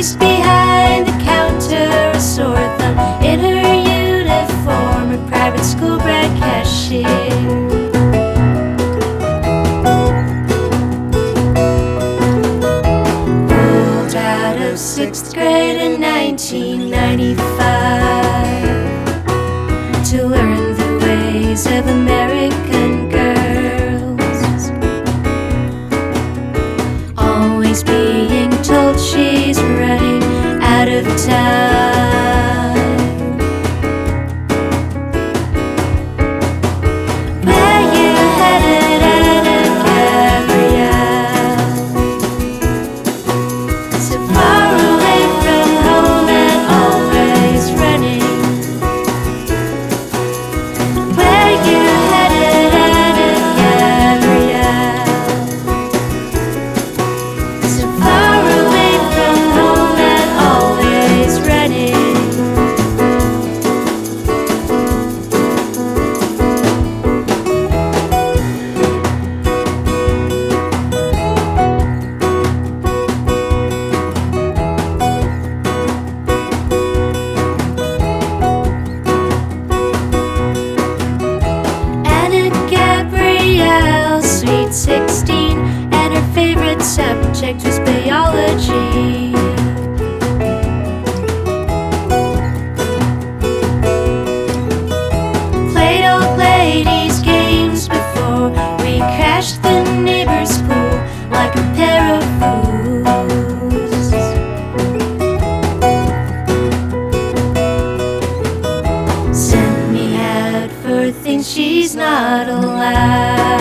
Poised behind the counter, a sore thumb in her uniform, a private school bred cashier. Subject was biology. Played old ladies' games before we crashed the neighbor's pool like a pair of fools. Send me out for things she's not allowed.